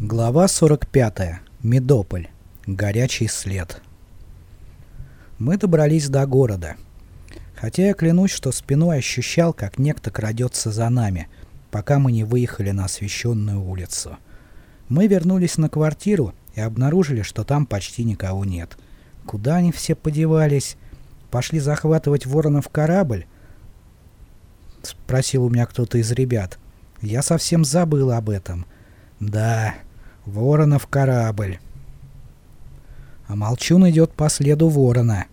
Глава 45. Медополь. Горячий след. Мы добрались до города. Хотя я клянусь, что спиной ощущал, как некто крадется за нами, пока мы не выехали на освещенную улицу. Мы вернулись на квартиру и обнаружили, что там почти никого нет. Куда они все подевались? Пошли захватывать воронов корабль? Спросил у меня кто-то из ребят. Я совсем забыл об этом. Да, Воронов корабль. А Молчун идет по следу ворона.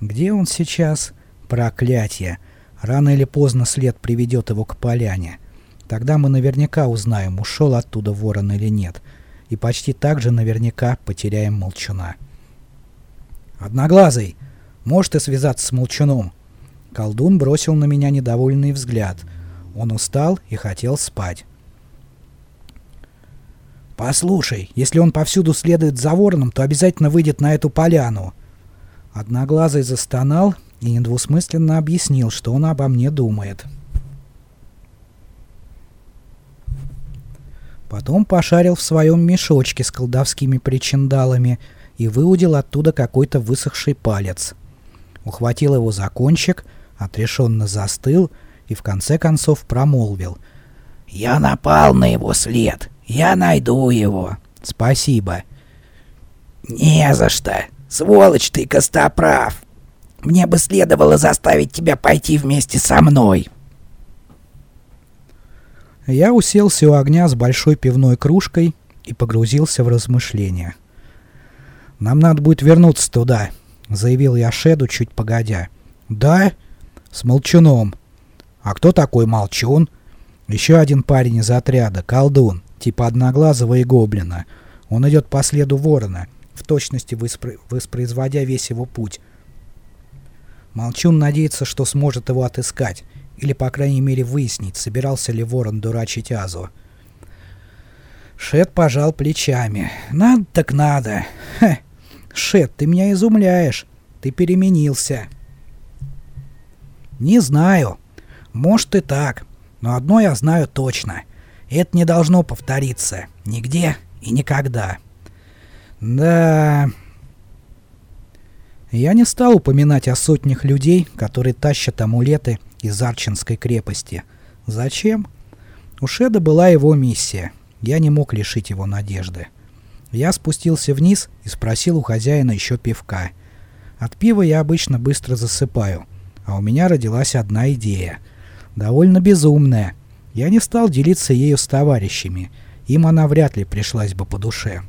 Где он сейчас? Проклятье. Рано или поздно след приведет его к поляне. Тогда мы наверняка узнаем, ушел оттуда ворон или нет. И почти так же наверняка потеряем Молчуна. «Одноглазый! Можешь ты связаться с Молчуном?» Колдун бросил на меня недовольный взгляд. Он устал и хотел спать. «Послушай, если он повсюду следует за вороном, то обязательно выйдет на эту поляну». Одноглазый застонал и недвусмысленно объяснил, что он обо мне думает. Потом пошарил в своем мешочке с колдовскими причиндалами и выудил оттуда какой-то высохший палец. Ухватил его за кончик, отрешенно застыл и в конце концов промолвил. «Я напал на его след. Я найду его. Спасибо. Не за что. Сволочь ты, Костоправ. Мне бы следовало заставить тебя пойти вместе со мной. Я уселся у огня с большой пивной кружкой и погрузился в размышления. «Нам надо будет вернуться туда», — заявил я Шеду чуть погодя. «Да? С Молчуном». «А кто такой Молчун?» «Еще один парень из отряда, колдун типа Одноглазого и Гоблина. Он идет по следу ворона, в точности воспро воспроизводя весь его путь. Молчун надеется, что сможет его отыскать, или, по крайней мере, выяснить, собирался ли ворон дурачить Азу. Шет пожал плечами. «Надо так надо. Хе. Шет, ты меня изумляешь. Ты переменился». «Не знаю. Может и так. Но одно я знаю точно. Это не должно повториться. Нигде и никогда. Да... Я не стал упоминать о сотнях людей, которые тащат амулеты из Арчинской крепости. Зачем? У Шеда была его миссия. Я не мог лишить его надежды. Я спустился вниз и спросил у хозяина еще пивка. От пива я обычно быстро засыпаю, а у меня родилась одна идея. Довольно безумная, я не стал делиться ею с товарищами, им она вряд ли пришлась бы по душе.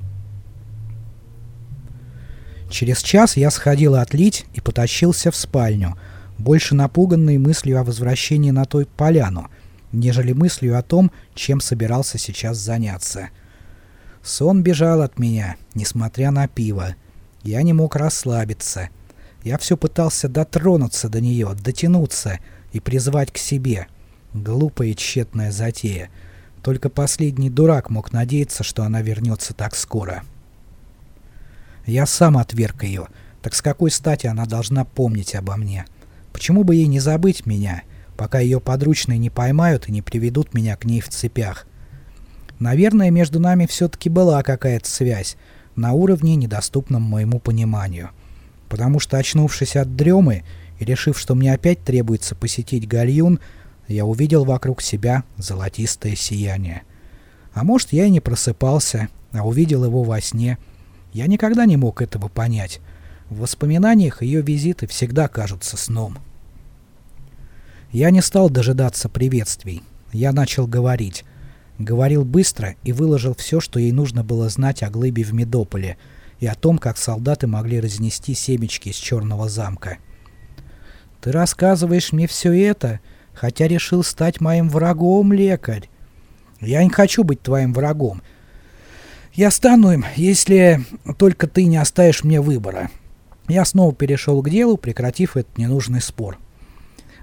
Через час я сходил отлить и потащился в спальню, больше напуганный мыслью о возвращении на той поляну, нежели мыслью о том, чем собирался сейчас заняться. Сон бежал от меня, несмотря на пиво. Я не мог расслабиться. Я все пытался дотронуться до нее, дотянуться и призвать к себе — Глупая и тщетная затея. Только последний дурак мог надеяться, что она вернется так скоро. Я сам отверг ее. Так с какой стати она должна помнить обо мне? Почему бы ей не забыть меня, пока ее подручные не поймают и не приведут меня к ней в цепях? Наверное, между нами все-таки была какая-то связь, на уровне, недоступном моему пониманию. Потому что, очнувшись от дремы и решив, что мне опять требуется посетить гальюн, я увидел вокруг себя золотистое сияние. А может, я и не просыпался, а увидел его во сне. Я никогда не мог этого понять. В воспоминаниях ее визиты всегда кажутся сном. Я не стал дожидаться приветствий. Я начал говорить. Говорил быстро и выложил все, что ей нужно было знать о глыбе в Медополе и о том, как солдаты могли разнести семечки из Черного замка. «Ты рассказываешь мне все это?» Хотя решил стать моим врагом, лекарь. Я не хочу быть твоим врагом. Я стану им, если только ты не оставишь мне выбора. Я снова перешел к делу, прекратив этот ненужный спор.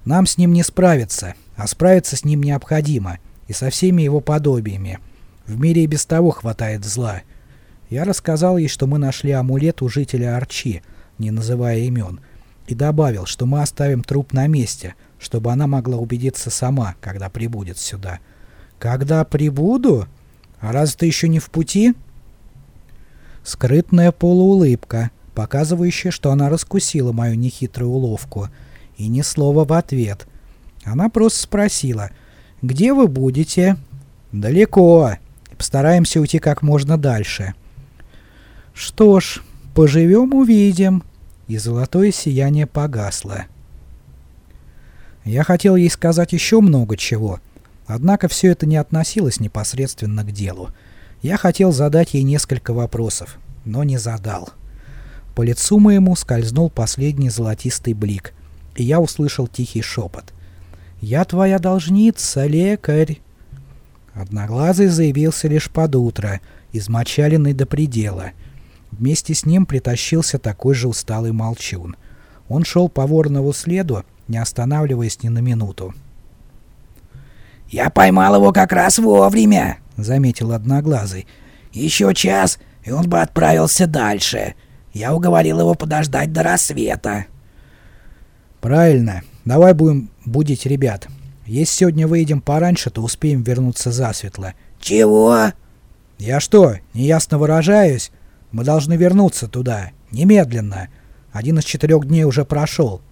Нам с ним не справиться, а справиться с ним необходимо, и со всеми его подобиями. В мире и без того хватает зла. Я рассказал ей, что мы нашли амулет у жителя Арчи, не называя имен, и добавил, что мы оставим труп на месте — чтобы она могла убедиться сама, когда прибудет сюда. «Когда прибуду?» А раз ты еще не в пути?» Скрытная полуулыбка, показывающая, что она раскусила мою нехитрую уловку, и ни слова в ответ. Она просто спросила, «Где вы будете?» «Далеко. Постараемся уйти как можно дальше». «Что ж, поживем — увидим». И золотое сияние погасло. Я хотел ей сказать еще много чего, однако все это не относилось непосредственно к делу. Я хотел задать ей несколько вопросов, но не задал. По лицу моему скользнул последний золотистый блик, и я услышал тихий шепот. «Я твоя должница, лекарь!» Одноглазый заявился лишь под утро, измочаленный до предела. Вместе с ним притащился такой же усталый молчун. Он шел по воронову следу, не останавливаясь ни на минуту. «Я поймал его как раз вовремя!» — заметил Одноглазый. «Еще час, и он бы отправился дальше. Я уговорил его подождать до рассвета». «Правильно. Давай будем будить ребят. Если сегодня выйдем пораньше, то успеем вернуться засветло». «Чего?» «Я что, неясно выражаюсь? Мы должны вернуться туда. Немедленно. Один из четырех дней уже прошел».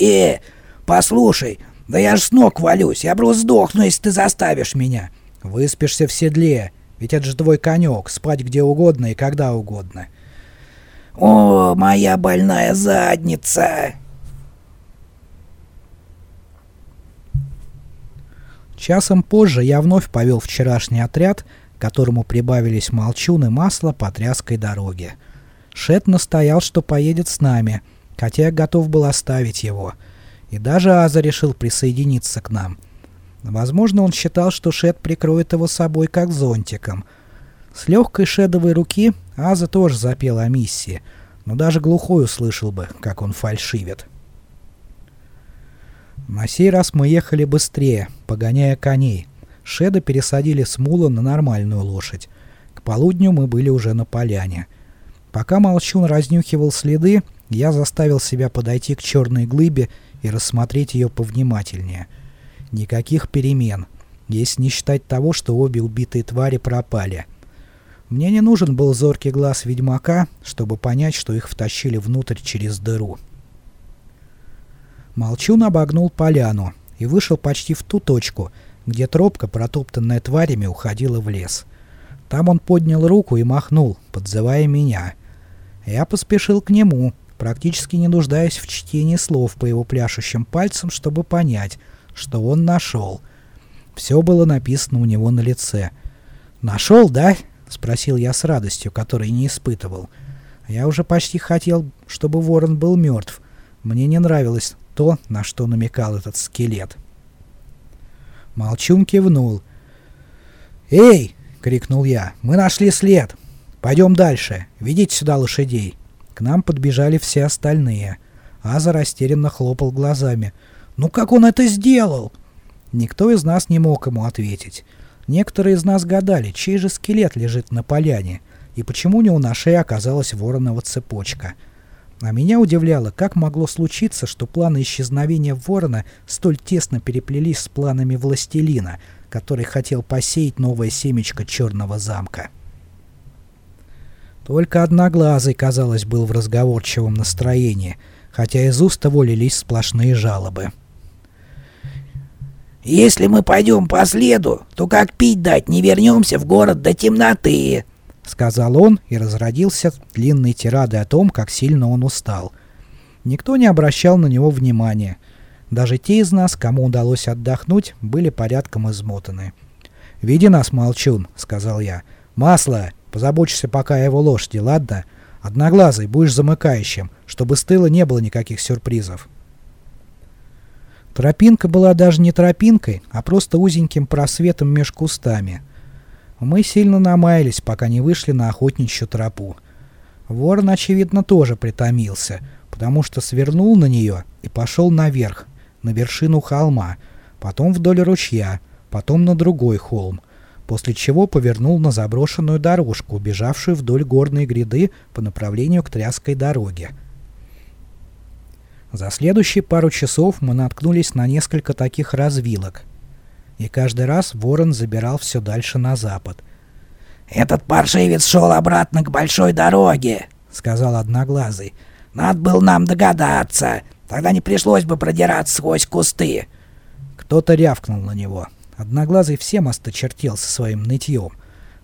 «Э, послушай, да я ж с ног валюсь. Я просто сдохну, если ты заставишь меня». Выспишься в седле, ведь это же твой конек, спать где угодно и когда угодно. О, моя больная задница! Часом позже я вновь повел вчерашний отряд, которому прибавились молчун и масло по тряской дороге. Шет настоял, что поедет с нами, хотя я готов был оставить его. И даже Аза решил присоединиться к нам — Возможно, он считал, что Шед прикроет его собой как зонтиком. С легкой шедовой руки Аза тоже запел о миссии, но даже глухой услышал бы, как он фальшивит. На сей раз мы ехали быстрее, погоняя коней. Шеда пересадили с мула на нормальную лошадь. К полудню мы были уже на поляне. Пока Молчун разнюхивал следы, я заставил себя подойти к черной глыбе и рассмотреть ее повнимательнее — Никаких перемен, если не считать того, что обе убитые твари пропали. Мне не нужен был зоркий глаз ведьмака, чтобы понять, что их втащили внутрь через дыру. Молчун обогнул поляну и вышел почти в ту точку, где тропка, протоптанная тварями, уходила в лес. Там он поднял руку и махнул, подзывая меня. Я поспешил к нему, практически не нуждаясь в чтении слов по его пляшущим пальцам, чтобы понять — что он нашел. Все было написано у него на лице. «Нашел, да?» — спросил я с радостью, которой не испытывал. Я уже почти хотел, чтобы ворон был мертв. Мне не нравилось то, на что намекал этот скелет. Молчун кивнул. «Эй!» — крикнул я. «Мы нашли след! Пойдем дальше. Ведите сюда лошадей!» К нам подбежали все остальные. Аза растерянно хлопал глазами. Ну как он это сделал? Никто из нас не мог ему ответить. Некоторые из нас гадали, чей же скелет лежит на поляне, и почему у него на шее оказалась воронова цепочка. А меня удивляло, как могло случиться, что планы исчезновения ворона столь тесно переплелись с планами властелина, который хотел посеять новое семечко черного замка. Только одноглазый, казалось, был в разговорчивом настроении, хотя из уст его сплошные жалобы. Если мы пойдем по следу, то как пить дать не вернемся в город до темноты», — сказал он и разродился длинной тирадой о том, как сильно он устал. Никто не обращал на него внимания. Даже те из нас, кому удалось отдохнуть, были порядком измотаны. «Веди нас, молчун», — сказал я. «Масло, позабочься пока о его лошади, ладно? Одноглазый, будешь замыкающим, чтобы с тыла не было никаких сюрпризов». Тропинка была даже не тропинкой, а просто узеньким просветом меж кустами. Мы сильно намаялись, пока не вышли на охотничью тропу. Ворон, очевидно, тоже притомился, потому что свернул на нее и пошел наверх, на вершину холма, потом вдоль ручья, потом на другой холм, после чего повернул на заброшенную дорожку, бежавшую вдоль горной гряды по направлению к тряской дороге. За следующие пару часов мы наткнулись на несколько таких развилок. И каждый раз ворон забирал все дальше на запад. «Этот паршивец шел обратно к большой дороге», — сказал Одноглазый. «Надо было нам догадаться. Тогда не пришлось бы продираться сквозь кусты». Кто-то рявкнул на него. Одноглазый всем осточертел со своим нытьем.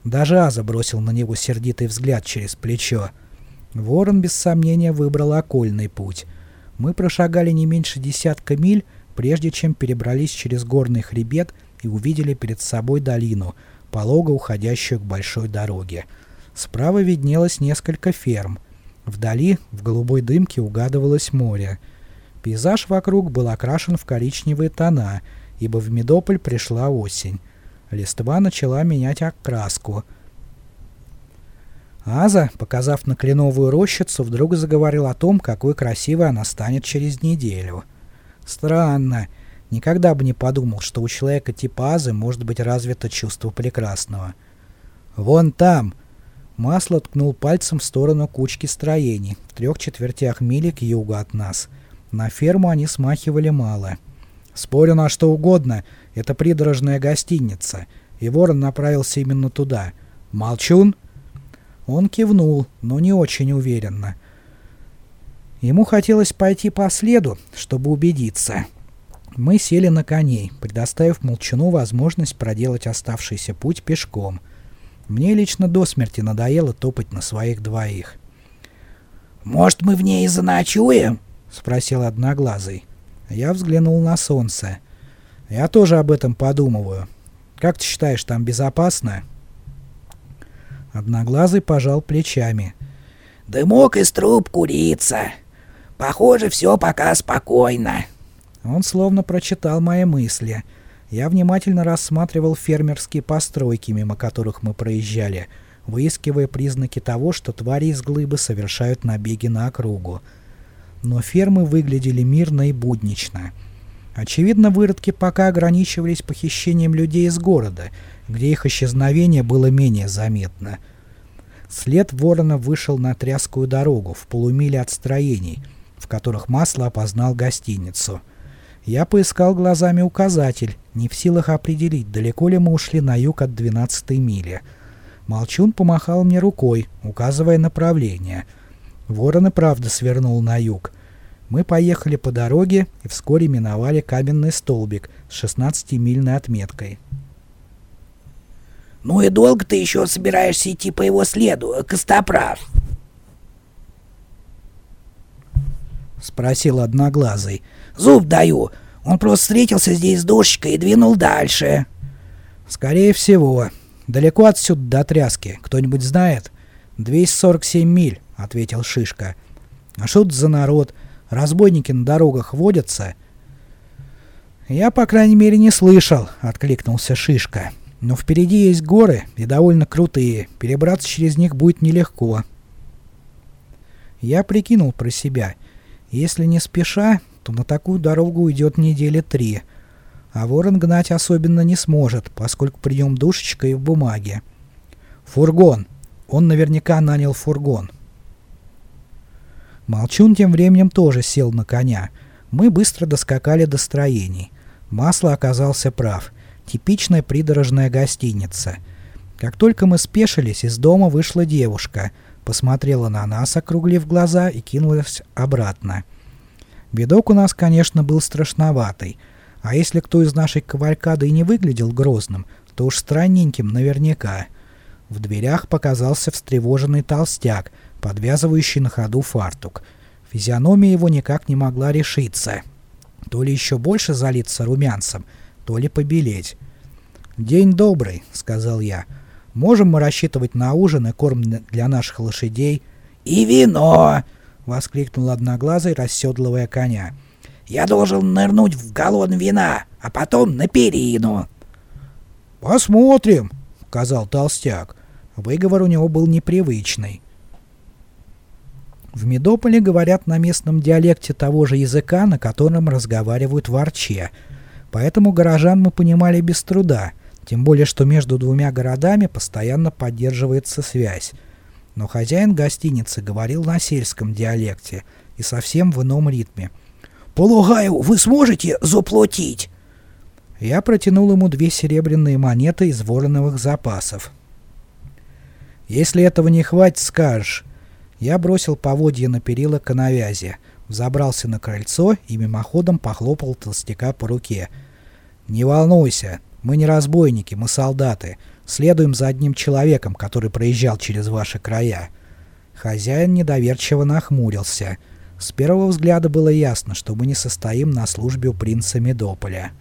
Даже Аза бросил на него сердитый взгляд через плечо. Ворон без сомнения выбрал окольный путь. Мы прошагали не меньше десятка миль, прежде чем перебрались через горный хребет и увидели перед собой долину, полого уходящую к большой дороге. Справа виднелось несколько ферм. Вдали, в голубой дымке, угадывалось море. Пейзаж вокруг был окрашен в коричневые тона, ибо в Медополь пришла осень. Листва начала менять окраску. Аза, показав на кленовую рощицу, вдруг заговорил о том, какой красивой она станет через неделю. Странно. Никогда бы не подумал, что у человека типа Азы может быть развито чувство прекрасного. «Вон там!» Масло ткнул пальцем в сторону кучки строений, в трех четвертях мили к югу от нас. На ферму они смахивали мало. Спорю на что угодно, это придорожная гостиница, и ворон направился именно туда. «Молчун?» Он кивнул, но не очень уверенно. Ему хотелось пойти по следу, чтобы убедиться. Мы сели на коней, предоставив Молчуну возможность проделать оставшийся путь пешком. Мне лично до смерти надоело топать на своих двоих. «Может, мы в ней и заночуем?» — спросил Одноглазый. Я взглянул на солнце. «Я тоже об этом подумываю. Как ты считаешь, там безопасно?» Одноглазый пожал плечами. «Дымок из труб курица. Похоже, все пока спокойно». Он словно прочитал мои мысли. Я внимательно рассматривал фермерские постройки, мимо которых мы проезжали, выискивая признаки того, что твари из глыбы совершают набеги на округу. Но фермы выглядели мирно и буднично. Очевидно, выродки пока ограничивались похищением людей из города, где их исчезновение было менее заметно. След ворона вышел на тряскую дорогу в полумиле от строений, в которых масло опознал гостиницу. Я поискал глазами указатель, не в силах определить, далеко ли мы ушли на юг от 12 мили. Молчун помахал мне рукой, указывая направление. Ворон и правда свернул на юг. Мы поехали по дороге и вскоре миновали каменный столбик с 16-мильной отметкой. «Ну и долго ты еще собираешься идти по его следу, Костоправ?» — спросил Одноглазый. «Зуб даю. Он просто встретился здесь с душечкой и двинул дальше». «Скорее всего. Далеко отсюда до тряски. Кто-нибудь знает?» «247 миль», — ответил Шишка. «А что это за народ? Разбойники на дорогах водятся?» «Я, по крайней мере, не слышал», — откликнулся Шишка. Но впереди есть горы, и довольно крутые. Перебраться через них будет нелегко. Я прикинул про себя. Если не спеша, то на такую дорогу уйдет недели три. А ворон гнать особенно не сможет, поскольку прием душечка и в бумаге. Фургон. Он наверняка нанял фургон. Молчун тем временем тоже сел на коня. Мы быстро доскакали до строений. Масло оказался прав — Типичная придорожная гостиница. Как только мы спешились, из дома вышла девушка, посмотрела на нас, округлив глаза, и кинулась обратно. Видок у нас, конечно, был страшноватый, а если кто из нашей кавалькады и не выглядел грозным, то уж странненьким наверняка. В дверях показался встревоженный толстяк, подвязывающий на ходу фартук. Физиономия его никак не могла решиться. То ли еще больше залиться румянцем, то ли побелеть. «День добрый», — сказал я. «Можем мы рассчитывать на ужин и корм для наших лошадей?» «И вино!» — воскликнул Одноглазый, расседлывая коня. «Я должен нырнуть в галлон вина, а потом на перину». «Посмотрим», — сказал толстяк. Выговор у него был непривычный. В Медополе говорят на местном диалекте того же языка, на котором разговаривают в Арче, поэтому горожан мы понимали без труда — тем более, что между двумя городами постоянно поддерживается связь. Но хозяин гостиницы говорил на сельском диалекте и совсем в ином ритме. «Полагаю, вы сможете заплатить?» Я протянул ему две серебряные монеты из вороновых запасов. «Если этого не хватит, скажешь». Я бросил поводья на перила коновязи, взобрался на крыльцо и мимоходом похлопал толстяка по руке. «Не волнуйся, мы не разбойники, мы солдаты. Следуем за одним человеком, который проезжал через ваши края». Хозяин недоверчиво нахмурился. С первого взгляда было ясно, что мы не состоим на службе у принца Медополя.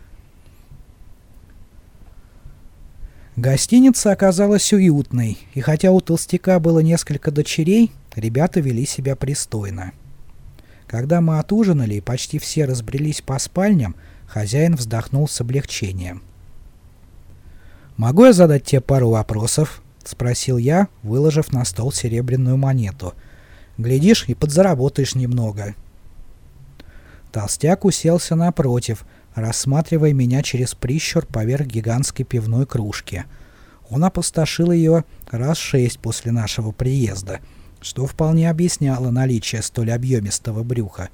Гостиница оказалась уютной, и хотя у толстяка было несколько дочерей, ребята вели себя пристойно. Когда мы отужинали и почти все разбрелись по спальням, хозяин вздохнул с облегчением. «Могу я задать тебе пару вопросов?» — спросил я, выложив на стол серебряную монету. «Глядишь, и подзаработаешь немного». Толстяк уселся напротив — рассматривая меня через прищур поверх гигантской пивной кружки. Он опустошил ее раз шесть после нашего приезда, что вполне объясняло наличие столь объемистого брюха.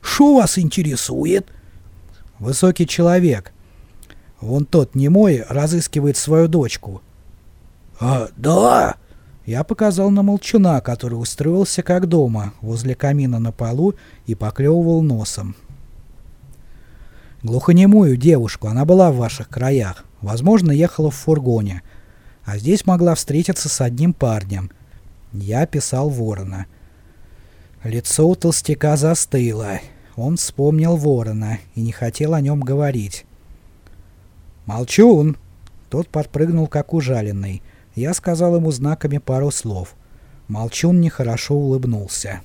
«Шо вас интересует?» «Высокий человек. Вон тот немой разыскивает свою дочку». «А, да?» Я показал на молчуна, который устроился как дома, возле камина на полу и поклевывал носом. Глухонемую девушку, она была в ваших краях. Возможно, ехала в фургоне. А здесь могла встретиться с одним парнем. Я писал ворона. Лицо у толстяка застыло. Он вспомнил ворона и не хотел о нем говорить. «Молчун!» Тот подпрыгнул, как ужаленный. Я сказал ему знаками пару слов. Молчун нехорошо улыбнулся.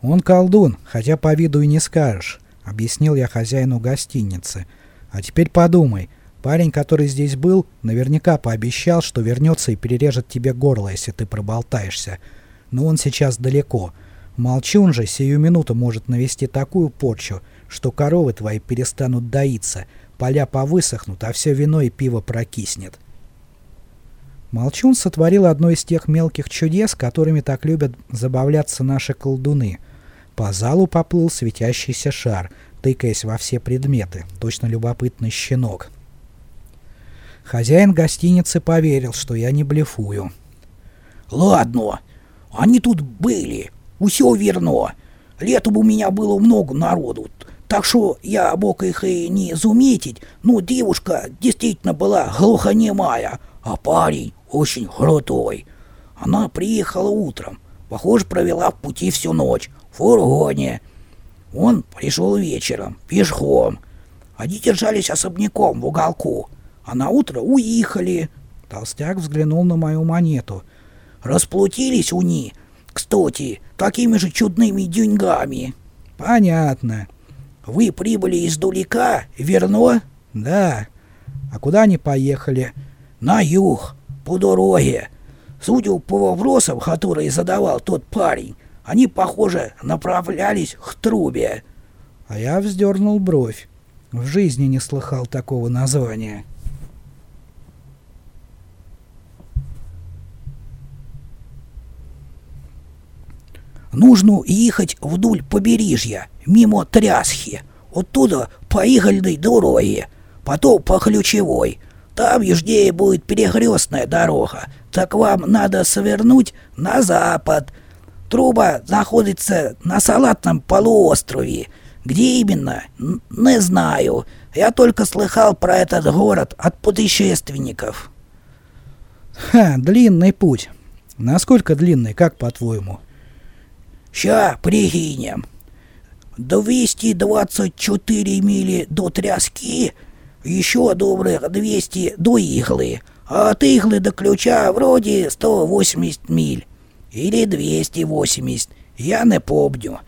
«Он колдун, хотя по виду и не скажешь. — объяснил я хозяину гостиницы. «А теперь подумай. Парень, который здесь был, наверняка пообещал, что вернется и перережет тебе горло, если ты проболтаешься. Но он сейчас далеко. Молчун же сию минуту может навести такую порчу, что коровы твои перестанут доиться, поля повысохнут, а все вино и пиво прокиснет». Молчун сотворил одно из тех мелких чудес, которыми так любят забавляться наши колдуны — по залу поплыл светящийся шар, тыкаясь во все предметы, точно любопытный щенок. Хозяин гостиницы поверил, что я не блефую. «Ладно, они тут были, все верно. Летом у меня было много народу, так что я мог их и не заметить, но девушка действительно была глухонемая, а парень очень крутой. Она приехала утром, похоже, провела в пути всю ночь, фургоне. Он пришел вечером, пешком. Они держались особняком в уголку, а на утро уехали. Толстяк взглянул на мою монету. Расплатились у них, кстати, такими же чудными деньгами. Понятно. Вы прибыли издалека, верно? Да. А куда они поехали? На юг, по дороге. Судя по вопросам, которые задавал тот парень, они, похоже, направлялись к трубе. А я вздернул бровь. В жизни не слыхал такого названия. Нужно ехать вдоль побережья, мимо Трясхи, оттуда по игольной дороге, потом по ключевой. Там южнее будет перехрестная дорога, так вам надо свернуть на запад, Труба находится на салатном полуострове. Где именно? Не знаю. Я только слыхал про этот город от путешественников. Ха, длинный путь. Насколько длинный, как по-твоему? Ща прикинем. 224 мили до тряски, еще добрых 200 до иглы, а от иглы до ключа вроде 180 миль. Или 280, я не помню.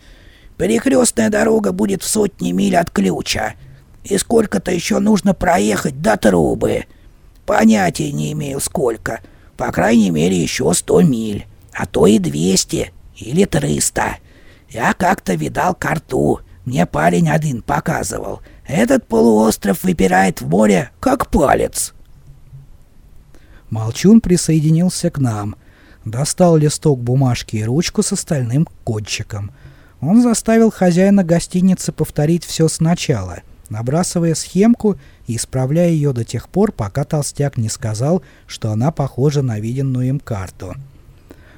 Перекрестная дорога будет в сотни миль от ключа. И сколько-то еще нужно проехать до трубы. Понятия не имею сколько. По крайней мере еще 100 миль. А то и 200 или 300. Я как-то видал карту. Мне парень один показывал. Этот полуостров выпирает в море, как палец. Молчун присоединился к нам — Достал листок бумажки и ручку с остальным кончиком. Он заставил хозяина гостиницы повторить все сначала, набрасывая схемку и исправляя ее до тех пор, пока толстяк не сказал, что она похожа на виденную им карту.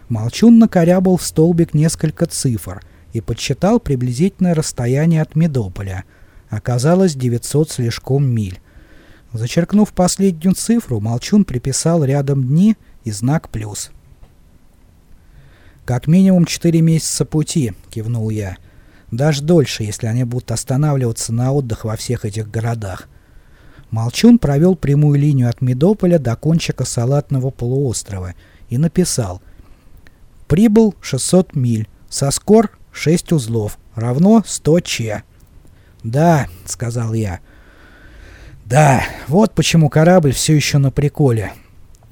Молчун накорябал в столбик несколько цифр и подсчитал приблизительное расстояние от Медополя. Оказалось 900 слишком миль. Зачеркнув последнюю цифру, Молчун приписал рядом дни и знак «плюс». «Как минимум четыре месяца пути», — кивнул я. «Даже дольше, если они будут останавливаться на отдых во всех этих городах». Молчун провел прямую линию от Медополя до кончика Салатного полуострова и написал «Прибыл 600 миль, соскор 6 узлов, равно 100 че». «Да», — сказал я. «Да, вот почему корабль все еще на приколе.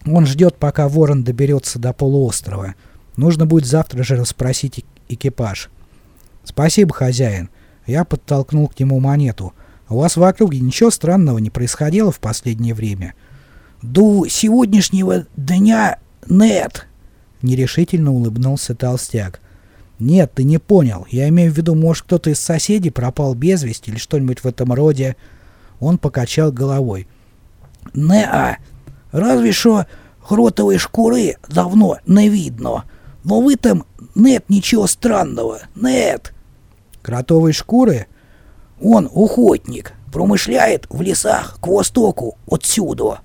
Он ждет, пока Ворон доберется до полуострова. Нужно будет завтра же расспросить экипаж. Спасибо, хозяин. Я подтолкнул к нему монету. У вас в округе ничего странного не происходило в последнее время? До сегодняшнего дня нет. Нерешительно улыбнулся толстяк. Нет, ты не понял. Я имею в виду, может, кто-то из соседей пропал без вести или что-нибудь в этом роде. Он покачал головой. Не-а. Разве что гротовой шкуры давно не видно. Но в этом нет ничего странного. Нет. Кротовой шкуры? Он охотник, промышляет в лесах к востоку отсюда.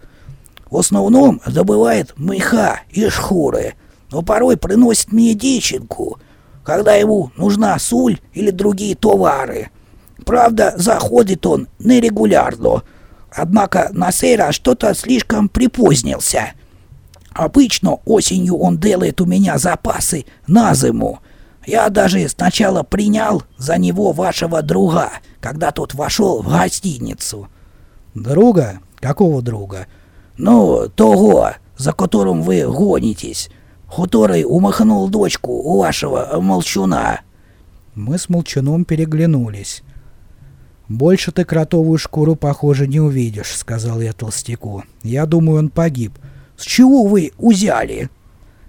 В основном добывает меха и шкуры, но порой приносит мне дичинку, когда ему нужна суль или другие товары. Правда, заходит он нерегулярно, однако на сей раз что-то слишком припозднился. Обычно осенью он делает у меня запасы на зиму. Я даже сначала принял за него вашего друга, когда тот вошел в гостиницу. Друга? Какого друга? Ну, того, за которым вы гонитесь, который умахнул дочку у вашего молчуна. Мы с молчуном переглянулись. «Больше ты кротовую шкуру, похоже, не увидишь», — сказал я толстяку. «Я думаю, он погиб». С чего вы узяли?»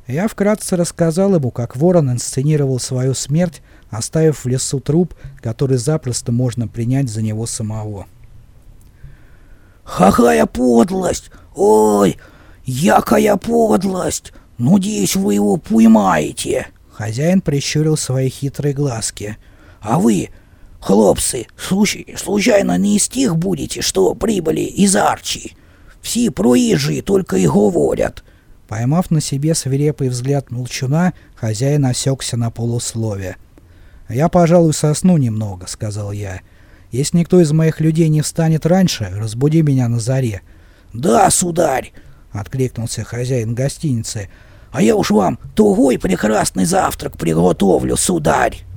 Я вкратце рассказал ему, как ворон инсценировал свою смерть, оставив в лесу труп, который запросто можно принять за него самого. «Какая подлость! Ой, якая подлость! Надеюсь, вы его поймаете!» Хозяин прищурил свои хитрые глазки. «А вы, хлопцы, случайно не из тех будете, что прибыли из Арчи?» Все проезжие только и говорят. Поймав на себе свирепый взгляд молчуна, хозяин осекся на полуслове. «Я, пожалуй, сосну немного», — сказал я. «Если никто из моих людей не встанет раньше, разбуди меня на заре». «Да, сударь!» — откликнулся хозяин гостиницы. «А я уж вам тугой прекрасный завтрак приготовлю, сударь!»